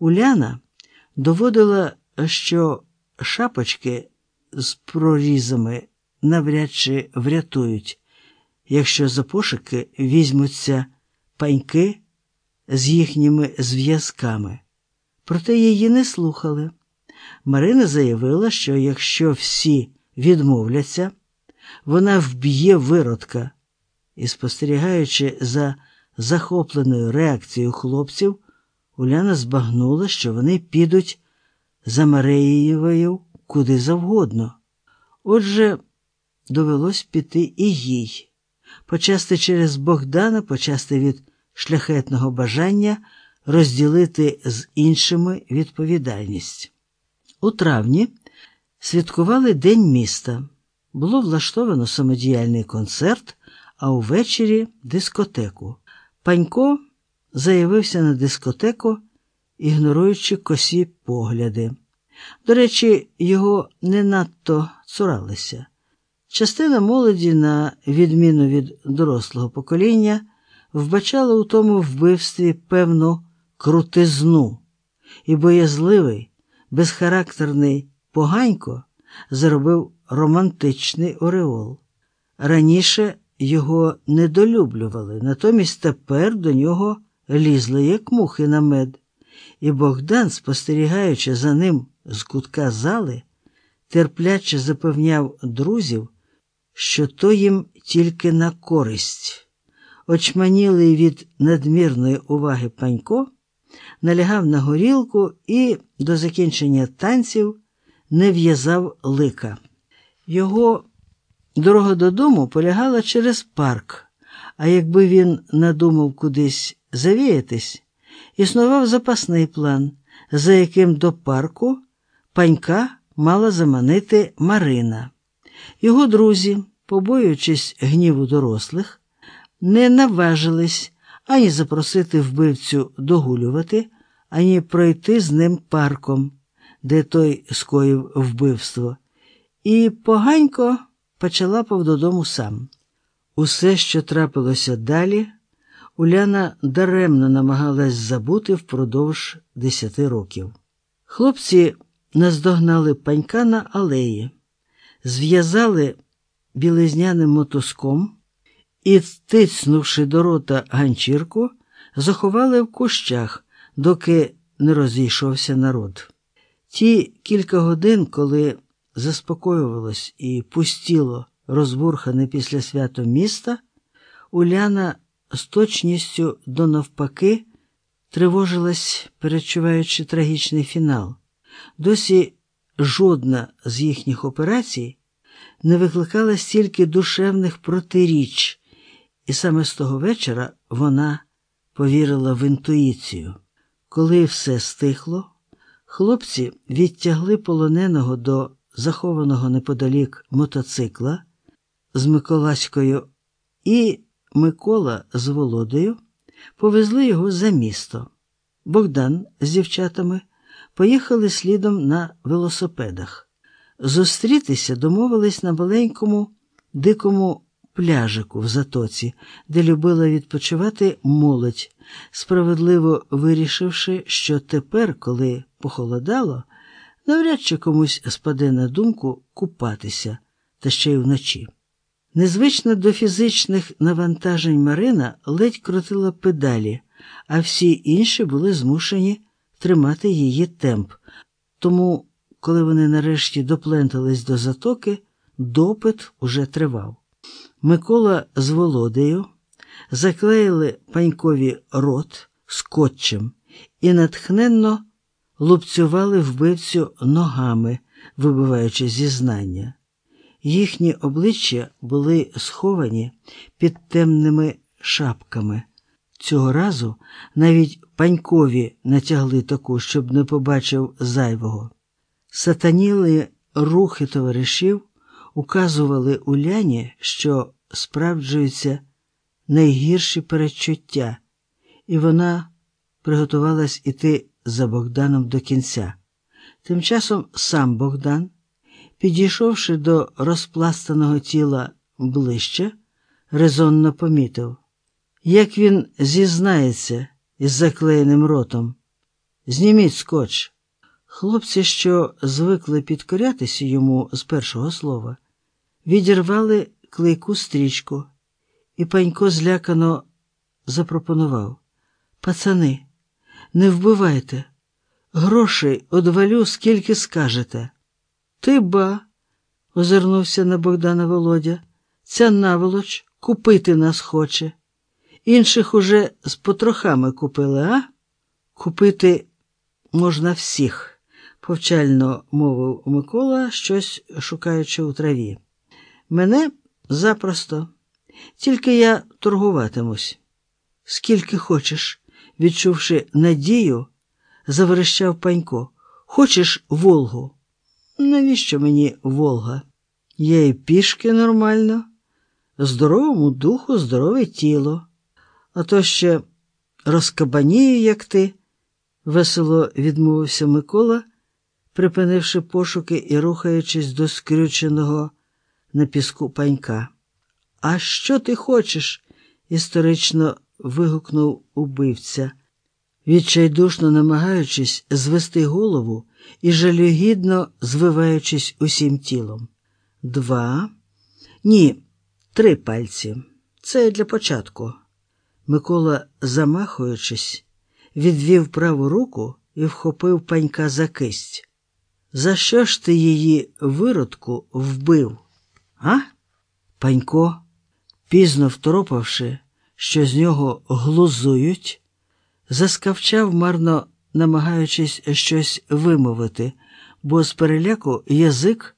Уляна доводила, що шапочки з прорізами навряд чи врятують, якщо за пошуки візьмуться паньки з їхніми зв'язками. Проте її не слухали. Марина заявила, що якщо всі відмовляться, вона вб'є виродка і, спостерігаючи за захопленою реакцією хлопців, Уляна збагнула, що вони підуть за Мареєвою куди завгодно. Отже, довелось піти і їй, почасти через Богдана, почасти від шляхетного бажання розділити з іншими відповідальність. У травні святкували День міста. Було влаштовано самодіяльний концерт, а увечері дискотеку. Панько заявився на дискотеку, ігноруючи косі погляди. До речі, його не надто цуралися. Частина молоді, на відміну від дорослого покоління, вбачала у тому вбивстві певну крутизну, і боязливий, безхарактерний поганько заробив романтичний ореол. Раніше його недолюблювали, натомість тепер до нього лізли, як мухи на мед, і Богдан, спостерігаючи за ним з кутка зали, терпляче запевняв друзів, що то їм тільки на користь. Очманілий від надмірної уваги панько налягав на горілку і до закінчення танців не в'язав лика. Його дорога додому полягала через парк, а якби він надумав кудись завіятись, існував запасний план, за яким до парку панька мала заманити Марина. Його друзі, побоюючись гніву дорослих, не наважились ані запросити вбивцю догулювати, ані пройти з ним парком, де той скоїв вбивство, і поганько почалапав додому сам. Усе, що трапилося далі, Уляна даремно намагалась забути впродовж десяти років. Хлопці наздогнали панька на алеї, зв'язали білизняним мотузком і, тицнувши до рота ганчірку, заховали в кущах, доки не розійшовся народ. Ті кілька годин, коли заспокоювалось і пустіло розбурхане після свято міста, Уляна з точністю до навпаки тривожилась, перечуваючи трагічний фінал. Досі жодна з їхніх операцій не викликала стільки душевних протиріч, і саме з того вечора вона повірила в інтуїцію. Коли все стихло, хлопці відтягли полоненого до захованого неподалік мотоцикла з Миколаською, і Микола з Володою повезли його за місто. Богдан з дівчатами поїхали слідом на велосипедах. Зустрітися домовились на маленькому дикому пляжику в затоці, де любила відпочивати молодь, справедливо вирішивши, що тепер, коли похолодало, навряд чи комусь спаде на думку купатися, та ще й вночі. Незвична до фізичних навантажень Марина ледь крутила педалі, а всі інші були змушені тримати її темп. Тому, коли вони нарешті доплентались до затоки, допит уже тривав. Микола з Володею заклеїли панькові рот скотчем і натхненно лупцювали вбивцю ногами, вибиваючи зізнання. Їхні обличчя були сховані під темними шапками. Цього разу навіть панькові натягли таку, щоб не побачив зайвого. Сатаніли рухи товаришів указували Уляні, що справджуються найгірші передчуття, і вона приготувалась іти за Богданом до кінця. Тим часом сам Богдан, підійшовши до розпластаного тіла ближче, резонно помітив, як він зізнається із заклеєним ротом, Зніміть скотч. Хлопці, що звикли підкорятися йому з першого слова, відірвали клейку стрічку, і панько злякано запропонував Пацани, не вбивайте, грошей одвалю, скільки скажете. Ти ба, озирнувся на Богдана Володя, ця наволоч купити нас хоче. Інших уже з потрохами купили, а? Купити можна всіх, повчально мовив Микола, щось шукаючи у траві. Мене запросто, тільки я торгуватимусь. Скільки хочеш, відчувши надію, заверещав панько. Хочеш Волгу? Навіщо мені Волга? Я і пішки нормально, здоровому духу, здорове тіло, а то ще розкабанію, як ти, весело відмовився Микола, припинивши пошуки і рухаючись до скрюченого на піску панька. А що ти хочеш? історично вигукнув убивця, відчайдушно намагаючись звести голову і жалюгідно звиваючись усім тілом. Два. Ні, три пальці. Це для початку. Микола, замахуючись, відвів праву руку і вхопив панька за кисть. За що ж ти її виродку вбив? А? Панько, пізно второпавши, що з нього глузують, заскавчав, марно намагаючись щось вимовити, бо з переляку язик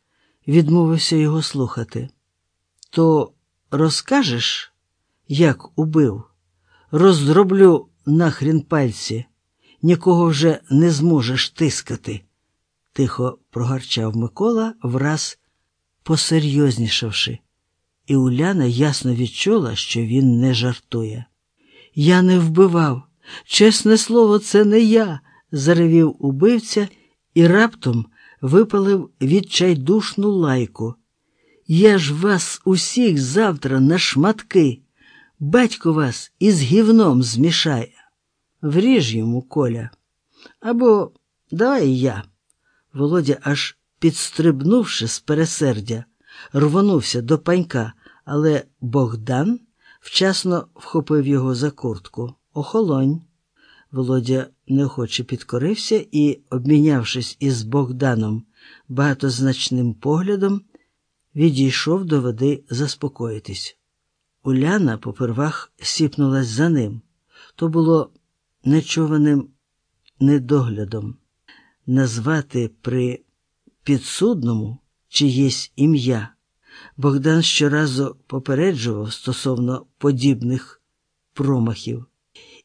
відмовився його слухати. То розкажеш, як убив? Роздроблю нахрін пальці, нікого вже не зможеш тискати, тихо прогарчав Микола, враз посерйознішавши, і Уляна ясно відчула, що він не жартує. Я не вбивав, чесне слово, це не я, заревів убивця і раптом випалив відчайдушну лайку. Я ж вас усіх завтра на шматки. Батько вас із гівном змішає. Вріж йому коля. Або давай я. Володя, аж підстрибнувши з пересердя, рвонувся до панька, але Богдан вчасно вхопив його за куртку. Охолонь. Володя неохоче підкорився і, обмінявшись із Богданом багатозначним поглядом, відійшов до води заспокоїтись. Уляна попервах сіпнулась за ним. То було нечуваним недоглядом назвати при підсудному чиєсь ім'я. Богдан щоразу попереджував стосовно подібних промахів.